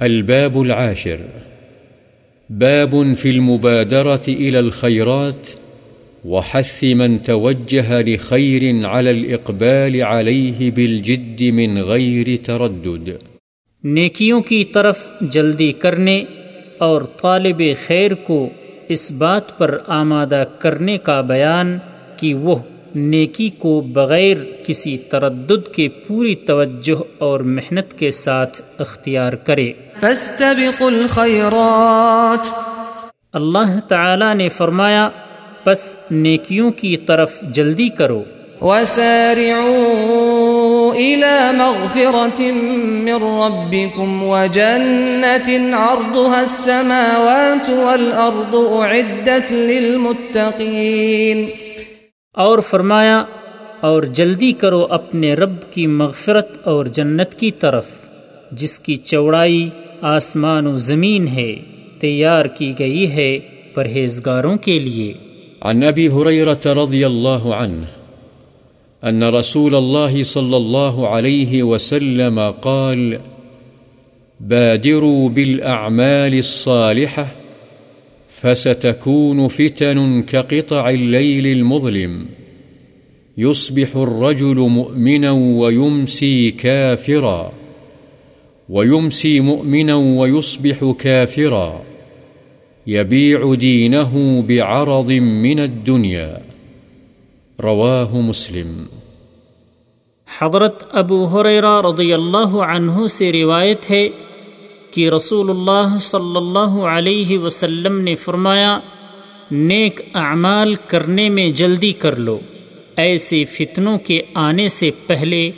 الباب العاشر. باب في المبادرة إلى الخيرات، وحث من توجه لخير على الإقبال عليه بالجد من غير تردد. نیکیوں کی طرف جلدی کرنے اور طالب خیر کو اس بات پر آمادہ کرنے کا بیان کہ وہ نیکی کو بغیر کسی تردد کے پوری توجہ اور محنت کے ساتھ اختیار کرے۔ الخيرات۔ اللہ تعالی نے فرمایا پس نیکیوں کی طرف جلدی کرو۔ وسارعوا إلى مغفرة من ربكم وجنة عرضها السماوات والأرض أعدت للمتقين۔ اور فرمایا، اور جلدی کرو اپنے رب کی مغفرت اور جنت کی طرف، جس کی چوڑائی آسمان و زمین ہے، تیار کی گئی ہے پرہیزگاروں کے لیے۔ عن أبي هريرة رضي الله عنه أن رسول الله صلى الله عليه وسلم قال، بادروا بالأعمال الصالحة فستكون فتن كقطع الليل المظلم. يصبح الرجل مؤمنا ويمسي كافرا. ويمسي مؤمنا ويصبح كافرا. يبيع دينه بعرض من الدنيا. رواه مسلم. حضرت ابو حریرہ رضی اللہ عنہ سے روایت ہے کہ رسول اللہ صلی اللہ علیہ وسلم نے فرمایا، نیک اعمال کرنے میں جلدی کر لو۔ ایسے فتنوں کے آنے سے پہلے،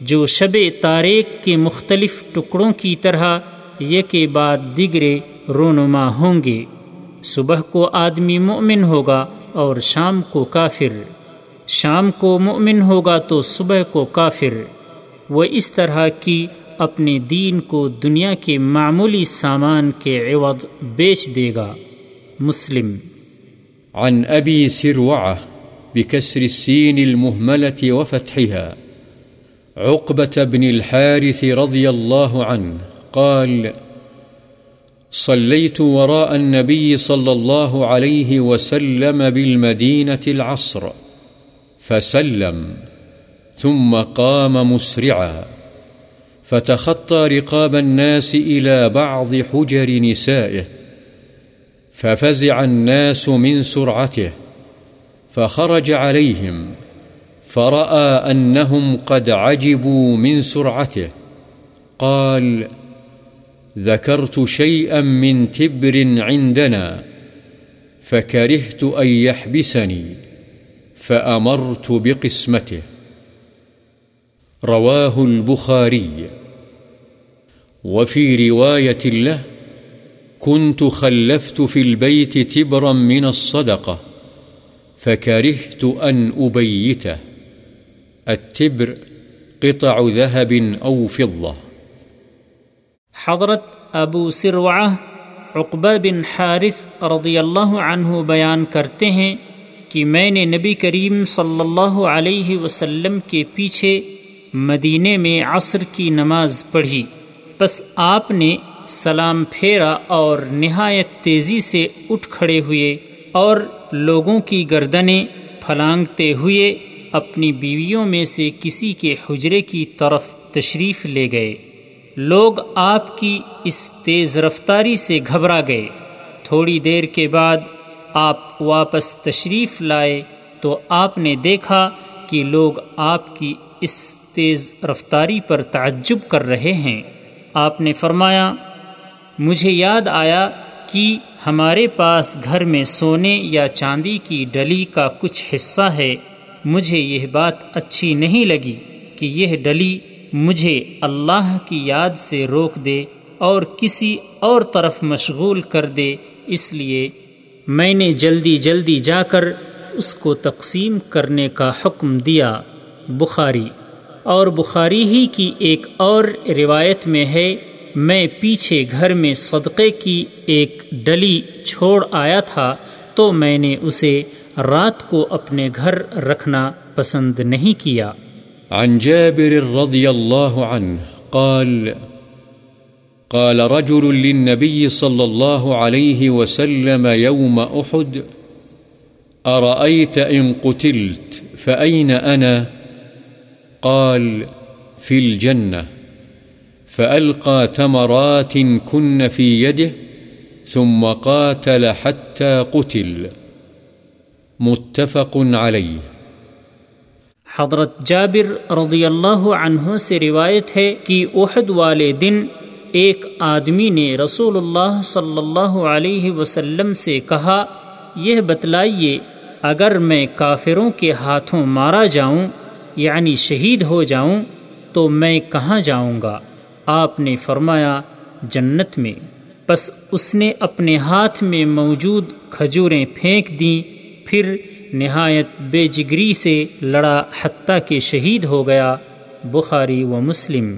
جو شب تاریک کے مختلف ٹکڑوں کی طرح یہ کے بعد دیگرے رونما ہوں گے۔ صبح کو آدمی مومن ہوگا اور شام کو کافر۔ شام کو مومن ہوگا تو صبح کو کافر۔ وہ اس طرح کی اپنے دین کو دنیا کے معمولی سامان کے عوض بیچ دے گا۔ مسلم۔ عن أبي سروعة بكسر السين المهملة وفتحها عقبة بن الحارث رضي الله عنه قال صليت وراء النبي صلى الله عليه وسلم بالمدينة العصر فسلم ثم قام مسرعا۔ فتخطى رقاب الناس إلى بعض حجر نسائه، ففزع الناس من سرعته، فخرج عليهم، فرأى أنهم قد عجبوا من سرعته، قال ذكرت شيئا من تبر عندنا، فكرهت أن يحبسني، فأمرت بقسمته. رواه البخاري. وفي رواية له، كنت خلفت في البيت تبرا من الصدقة، فكرهت أن أبيته. التبر قطع ذهب أو فضة. حضرت ابو سروعہ عقبہ بن حارث رضی اللہ عنہ بیان کرتے ہیں کہ میں نے نبی کریم صلی اللہ علیہ وسلم کے پیچھے مدینے میں عصر کی نماز پڑھی۔ بس آپ نے سلام پھیرا اور نہایت تیزی سے اٹھ کھڑے ہوئے اور لوگوں کی گردنیں پھلانگتے ہوئے اپنی بیویوں میں سے کسی کے حجرے کی طرف تشریف لے گئے۔ لوگ آپ کی اس تیز رفتاری سے گھبرا گئے۔ تھوڑی دیر کے بعد آپ واپس تشریف لائے تو آپ نے دیکھا کہ لوگ آپ کی اس تیز رفتاری پر تعجب کر رہے ہیں۔ آپ نے فرمایا، مجھے یاد آیا کہ ہمارے پاس گھر میں سونے یا چاندی کی ڈلی کا کچھ حصہ ہے۔ مجھے یہ بات اچھی نہیں لگی کہ یہ ڈلی مجھے اللہ کی یاد سے روک دے اور کسی اور طرف مشغول کر دے۔ اس لیے میں نے جلدی جلدی جا کر اس کو تقسیم کرنے کا حکم دیا۔ بخاری اور بخاری ہی کی ایک اور روایت میں ہے، میں پیچھے گھر میں صدقے کی ایک ڈلی چھوڑ آیا تھا، تو میں نے اسے رات کو اپنے گھر رکھنا پسند نہیں کیا عن جابر رضي الله عنه قال قال رجل للنبي صلى الله عليه وسلم يوم أحد أرأيت إن قتلت فأين أنا؟ قال في الجنة فألقى تمرات كن في يده، ثم قاتل حتى قتل۔ متفق عليه۔ حضرت جابر رضی اللہ عنہ سے روایت ہے کہ احد والے دن ایک آدمی نے رسول اللہ صلی اللہ علیہ وسلم سے کہا، یہ بتلائیے، اگر میں کافروں کے ہاتھوں مارا جاؤں یعنی شہید ہو جاؤں تو میں کہاں جاؤں گا؟ آپ نے فرمایا، جنت میں۔ بس اس نے اپنے ہاتھ میں موجود کھجوریں پھینک دیں، پھر نہایت بے جگری سے لڑا حتیٰ کہ شہید ہو گیا۔ بخاری و مسلم۔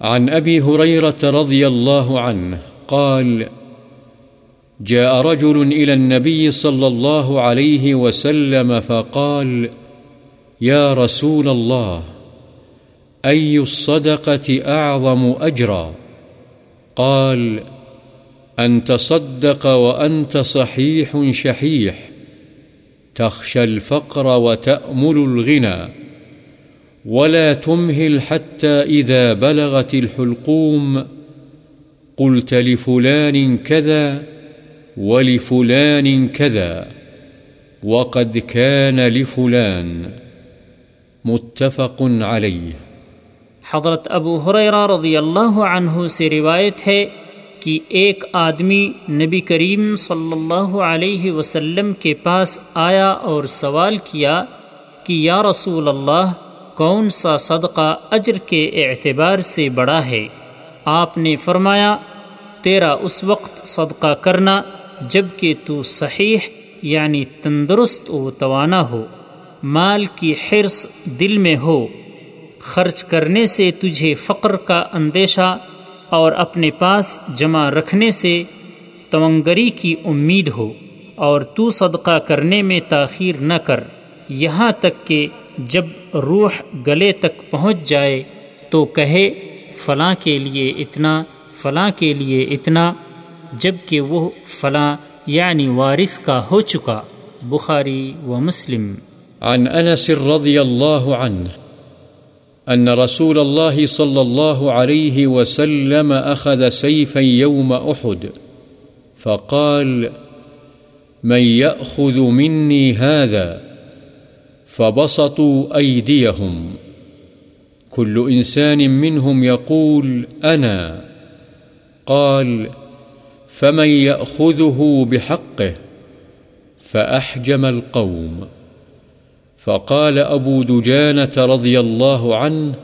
عن أبي هريرة رضي الله عنه قال، جاء رجل إلى النبي صلى الله عليه وسلم فقال يا رسول الله، أي الصدقة أعظم أجرا؟ قال، أن تصدق وأنت صحيح شحيح، تخشى الفقر وتأمل الغنى، ولا تمهل حتى إذا بلغت الحلقوم، قلت لفلان كذا ولفلان كذا، وقد كان لفلان. متفق عليه حضرت ابو حریرہ رضی اللہ عنہ سے روایت ہے کہ ایک آدمی نبی کریم صلی اللہ علیہ وسلم کے پاس آیا اور سوال کیا کہ یا رسول اللہ، کون سا صدقہ اجر کے اعتبار سے بڑا ہے؟ آپ نے فرمایا، تیرا اس وقت صدقہ کرنا جبکہ تو صحیح یعنی تندرست و توانا ہو۔ مال کی حرص دل میں ہو، خرچ کرنے سے تجھے فقر کا اندیشہ اور اپنے پاس جمع رکھنے سے تونگری کی امید ہو، اور تو صدقہ کرنے میں تاخیر نہ کر۔ یہاں تک کہ جب روح گلے تک پہنچ جائے تو کہے، فلاں کے لیے اتنا، فلاں کے لیے اتنا، جبکہ وہ فلاں یعنی وارث کا ہو چکا۔ بخاری و مسلم۔ عن انس رضی اللہ عنہ ان رسول الله صلى الله عليه وسلم أخذ سيفا يوم أحد فقال، من يأخذ مني هذا؟ فبسطوا أيديهم. كل إنسان منهم يقول، أنا. قال، فمن يأخذه بحقه فأحجم القوم. فقال أبو دجانة رضي الله عنه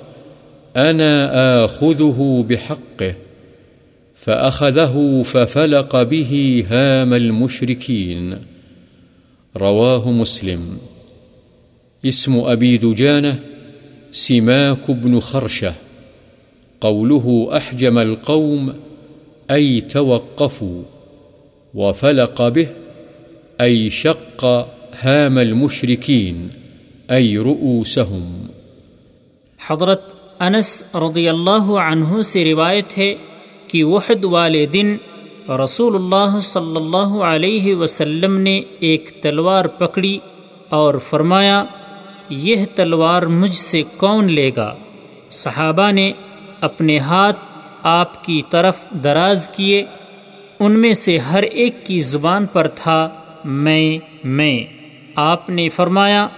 أنا آخذه بحقه، فأخذه ففلق به هام المشركين. رواه مسلم. اسم أبي دجانة سماك بن خرشة. قوله أحجم القوم أي توقفوا، وفلق به أي شق هام المشركين. أي رؤوسهم. حضرت انس رضی اللہ عنہ سے روایت ہے کہ وحد والے دن رسول اللہ صلی اللہ علیہ وسلم نے ایک تلوار پکڑی اور فرمایا، یہ تلوار مجھ سے کون لے گا؟ صحابہ نے اپنے ہاتھ آپ کی طرف دراز کیے، ان میں سے ہر ایک کی زبان پر تھا، میں میں۔ آپ نے فرمایا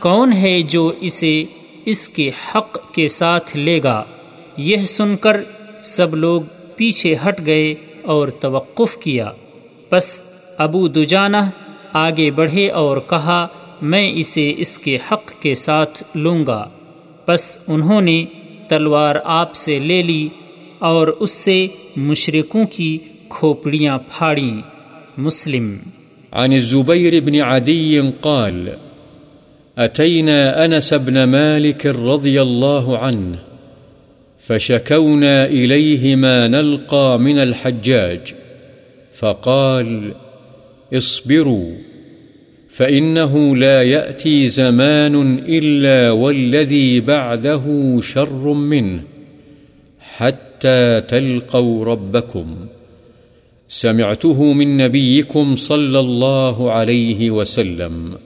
کون ہے جو اسے اس کے حق کے ساتھ لے گا؟ یہ سن کر سب لوگ پیچھے ہٹ گئے اور توقف کیا۔ بس ابو دجانہ آگے بڑھے اور کہا، میں اسے اس کے حق کے ساتھ لوں گا۔ بس انہوں نے تلوار آپ سے لے لی اور اس سے مشرقوں کی کھوپڑیاں پھاڑیں۔ مسلم۔ عن الزبير بن عدي قال أتينا أنس بن مالك رضي الله عنه فشكونا إليه ما نلقى من الحجاج، فقال اصبروا، فإنه لا يأتي زمان إلا والذي بعده شر منه، حتى تلقوا ربكم. سمعته من نبيكم صلى الله عليه وسلم.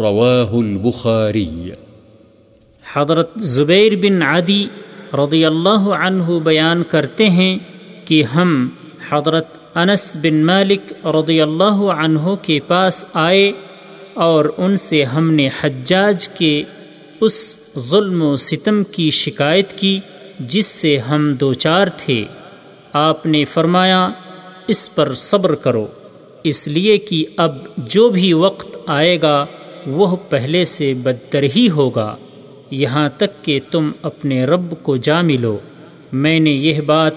رواه البخاري حضرت زبیر بن عدی رضی اللہ عنہ بیان کرتے ہیں کہ ہم حضرت انس بن مالک رضی اللہ عنہ کے پاس آئے اور ان سے ہم نے حجاج کے اس ظلم و ستم کی شکایت کی جس سے ہم دو چار تھے۔ آپ نے فرمایا، اس پر صبر کرو، اس لیے کہ اب جو بھی وقت آئے گا وہ پہلے سے بدتر ہی ہوگا۔ یہاں تک کہ تم اپنے رب کو جا ملو۔ میں نے یہ بات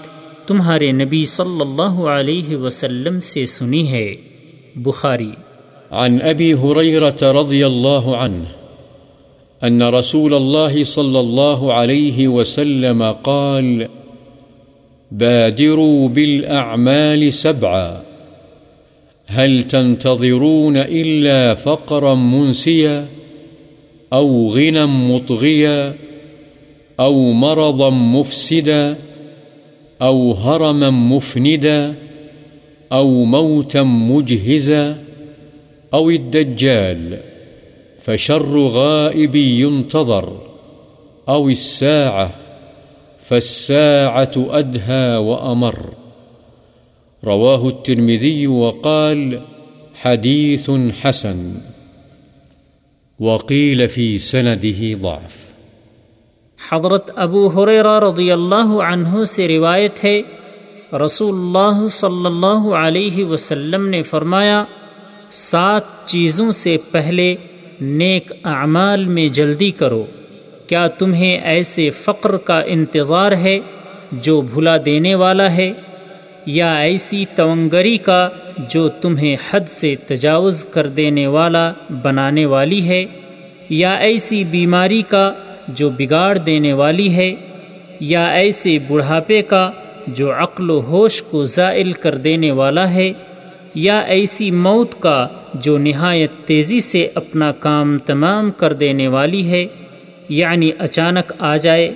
تمہارے نبی صلی اللہ علیہ وسلم سے سنی ہے۔ بخاری۔ عن أبي هريرة رضي الله عنه أن رسول الله صلى الله عليه وسلم قال، بادروا بالأعمال سبعا۔ هل تنتظرون إلا فقرا منسيا أو غنى مطغيا أو مرضا مفسدا أو هرما مفندا أو موتا مجهزا أو الدجال فشر غائب ينتظر أو الساعة فالساعة أدهى وأمر رواه الترمذي وقال حديث حسن، وقيل في سنده ضعف. حضرت ابو حریرہ رضی اللہ عنہ سے روایت ہے رسول اللہ صلی اللہ علیہ وسلم نے فرمایا، سات چیزوں سے پہلے نیک اعمال میں جلدی کرو۔ کیا تمہیں ایسے فقر کا انتظار ہے جو بھلا دینے والا ہے؟ یا ایسی تونگری کا جو تمہیں حد سے تجاوز کر دینے والا بنانے والی ہے، یا ایسی بیماری کا جو بگاڑ دینے والی ہے، یا ایسے بڑھاپے کا جو عقل و ہوش کو زائل کر دینے والا ہے، یا ایسی موت کا جو نہایت تیزی سے اپنا کام تمام کر دینے والی ہے یعنی اچانک آ جائے،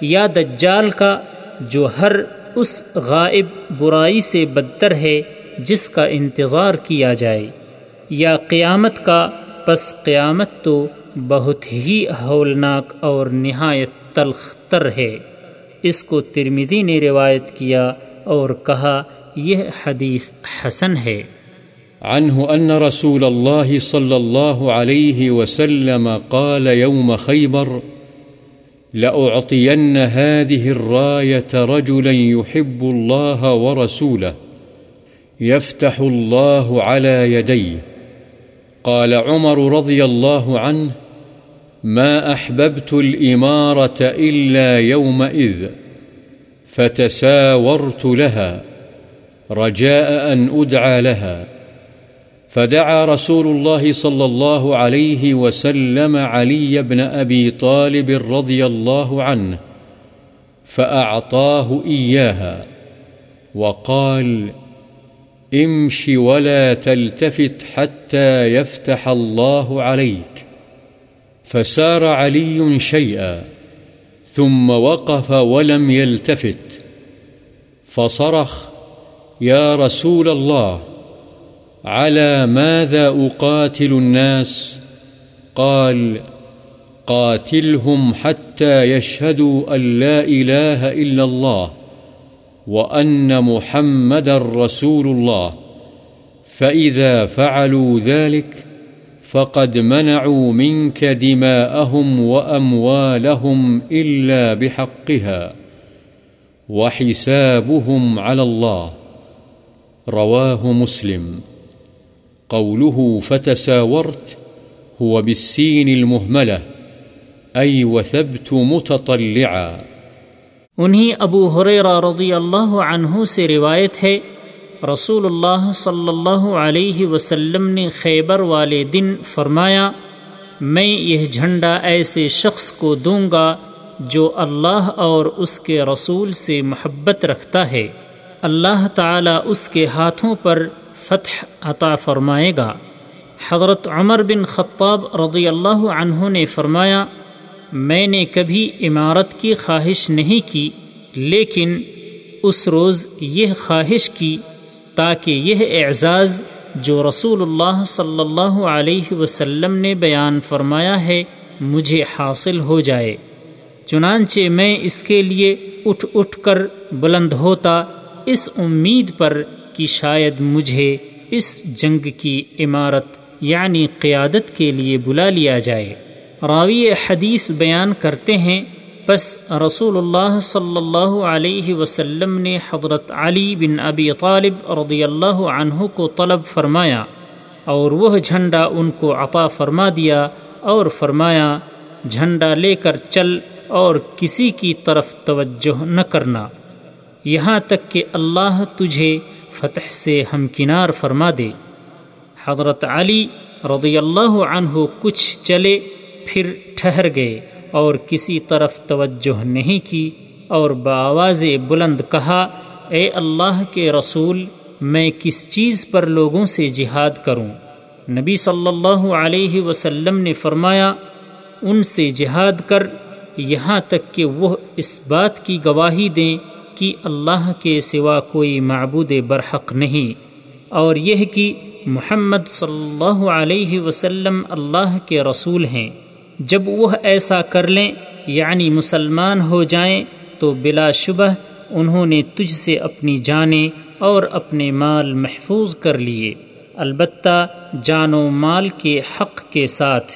یا دجال کا جو ہر اس غائب برائی سے بدتر ہے جس کا انتظار کیا جائے۔ یا قیامت کا، پس قیامت تو بہت ہی ہولناک اور نہایت تلخ تر ہے۔ اس کو ترمیدی نے روایت کیا اور کہا، یہ حدیث حسن ہے۔ عنه أن رسول الله صلى الله عليه وسلم قال يوم خيبر لأعطين هذه الراية رجلا يحب الله ورسوله، يفتح الله على يديه. قال عمر رضي الله عنه ما أحببت الإمارة إلا يومئذ، فتساورت لها، رجاء أن أدعى لها. فدعا رسول الله صلى الله عليه وسلم علي بن أبي طالب رضي الله عنه فأعطاه إياها وقال امش ولا تلتفت حتى يفتح الله عليك. فسار علي شيئا، ثم وقف ولم يلتفت. فصرخ، يا رسول الله على ماذا أقاتل الناس؟ قال، قاتلهم حتى يشهدوا أن لا إله إلا الله وأن محمد رسول الله، فإذا فعلوا ذلك فقد منعوا منك دماءهم وأموالهم إلا بحقها وحسابهم على الله. رواه مسلم. قوله فتساورت هو بالسين المهملة، أي وثبت متطلعا. انہی ابو حریرہ رضی اللہ عنہ سے روایت ہے، رسول اللہ صلی اللہ علیہ وسلم نے خیبر والے دن فرمایا، میں یہ جھنڈا ایسے شخص کو دوں گا جو اللہ اور اس کے رسول سے محبت رکھتا ہے۔ اللہ تعالی اس کے ہاتھوں پر فتح عطا فرمائے گا۔ حضرت عمر بن خطاب رضی اللہ عنہ نے فرمایا، میں نے کبھی عمارت کی خواہش نہیں کی، لیکن اس روز یہ خواہش کی تاکہ یہ اعزاز جو رسول اللہ صلی اللہ علیہ وسلم نے بیان فرمایا ہے، مجھے حاصل ہو جائے۔ چنانچہ میں اس کے لیے اٹھ اٹھ کر بلند ہوتا، اس امید پر کہ شاید مجھے اس جنگ کی عمارت یعنی قیادت کے لیے بلا لیا جائے۔ راوی حدیث بیان کرتے ہیں بس رسول اللہ صلی اللہ علیہ وسلم نے حضرت علی بن ابی طالب رضی اللہ عنہ کو طلب فرمایا اور وہ جھنڈا ان کو عطا فرما دیا اور فرمایا، جھنڈا لے کر چل اور کسی کی طرف توجہ نہ کرنا۔ یہاں تک کہ اللہ تجھے فتح سے ہمکنار فرما دے۔ حضرت علی رضی اللہ عنہ کچھ چلے، پھر ٹھہر گئے اور کسی طرف توجہ نہیں کی اور بآواز بلند کہا، اے اللہ کے رسول، میں کس چیز پر لوگوں سے جہاد کروں؟ نبی صلی اللہ علیہ وسلم نے فرمایا، ان سے جہاد کر، یہاں تک کہ وہ اس بات کی گواہی دیں کہ اللہ کے سوا کوئی معبود برحق نہیں، اور یہ کہ محمد صلی اللہ علیہ وسلم اللہ کے رسول ہیں۔ جب وہ ایسا کر لیں یعنی مسلمان ہو جائیں، تو بلا شبہ انہوں نے تجھ سے اپنی جانیں اور اپنے مال محفوظ کر لیے۔ البتہ جان و مال کے حق کے ساتھ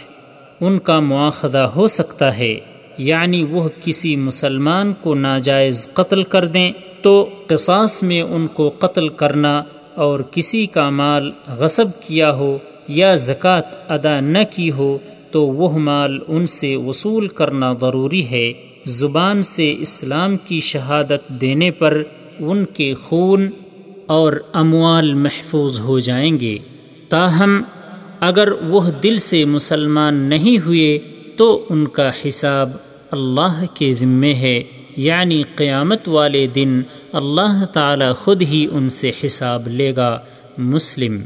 ان کا مواخذہ ہو سکتا ہے۔ یعنی وہ کسی مسلمان کو ناجائز قتل کر دیں تو قصاص میں ان کو قتل کرنا اور کسی کا مال غصب کیا ہو یا زکوٰۃ ادا نہ کی ہو تو وہ مال ان سے وصول کرنا ضروری ہے۔ زبان سے اسلام کی شہادت دینے پر ان کے خون اور اموال محفوظ ہو جائیں گے۔ تاہم، اگر وہ دل سے مسلمان نہیں ہوئے تو ان کا حساب اللہ کے ذمے ہے یعنی قیامت والے دن اللہ تعالی خود ہی ان سے حساب لے گا۔ مسلم